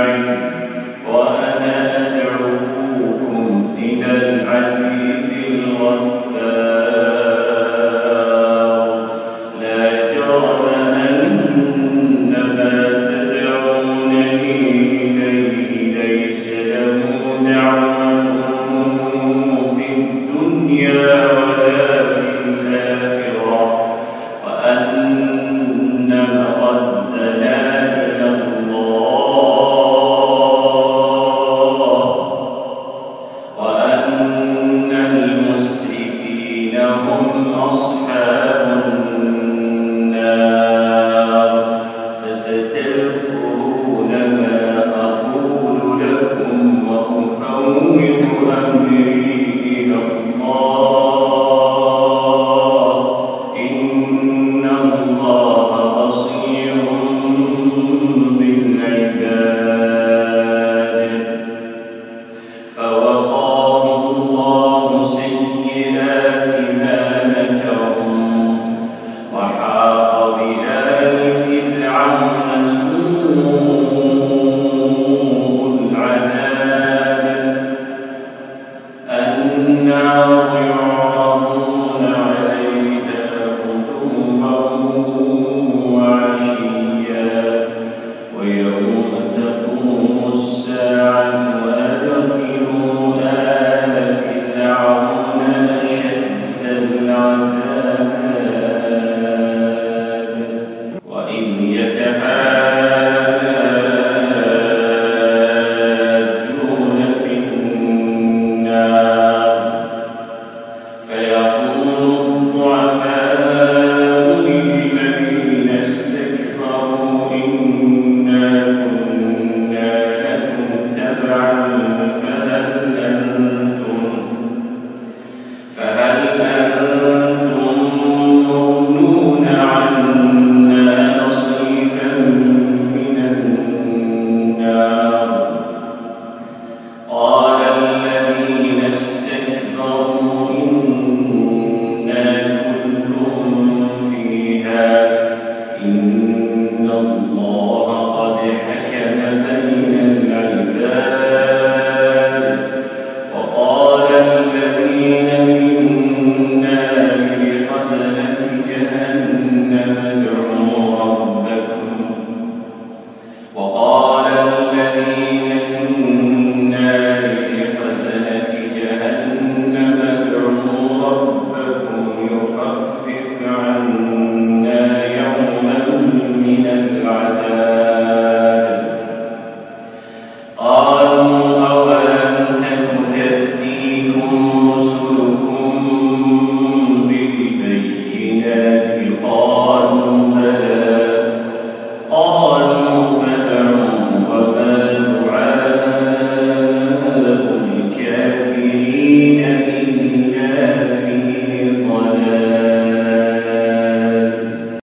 nine